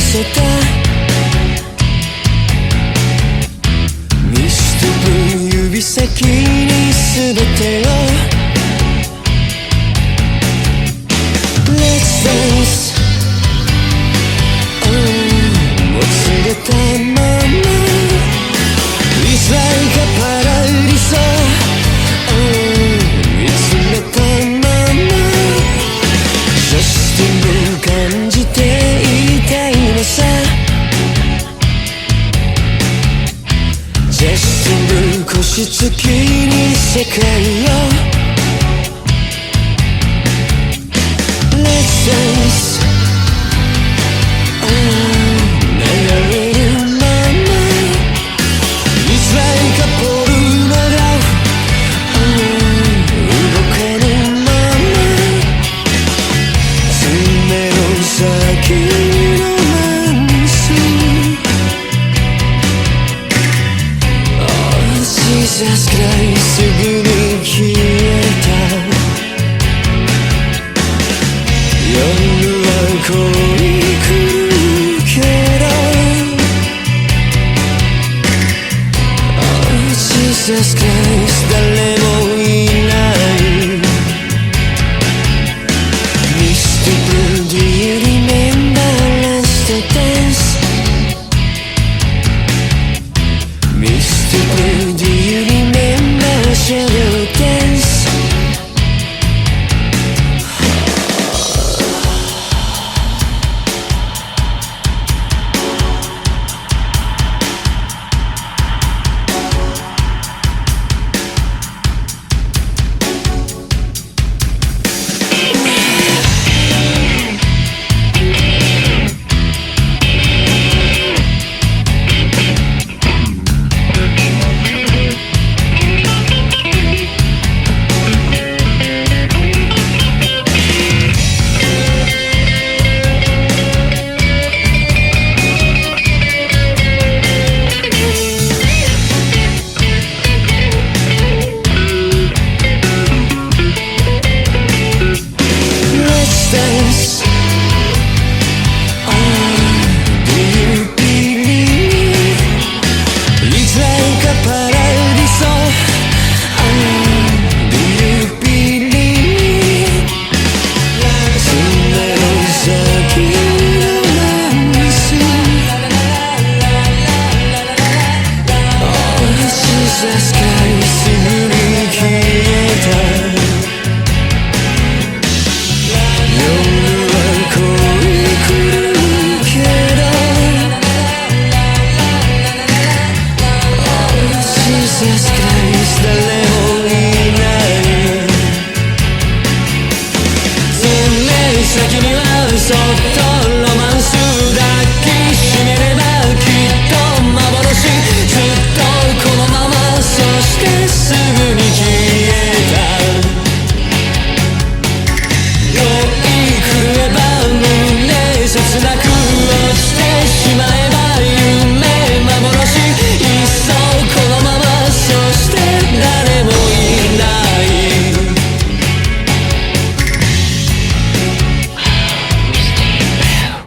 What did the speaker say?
せて。指先に全てを。世界を Let's dance は恋来るけど Oh Jesus Christ 誰もいない Mr. Blue do you remember last dance? Mr. Blue do you remember shadow dance? 君は嘘と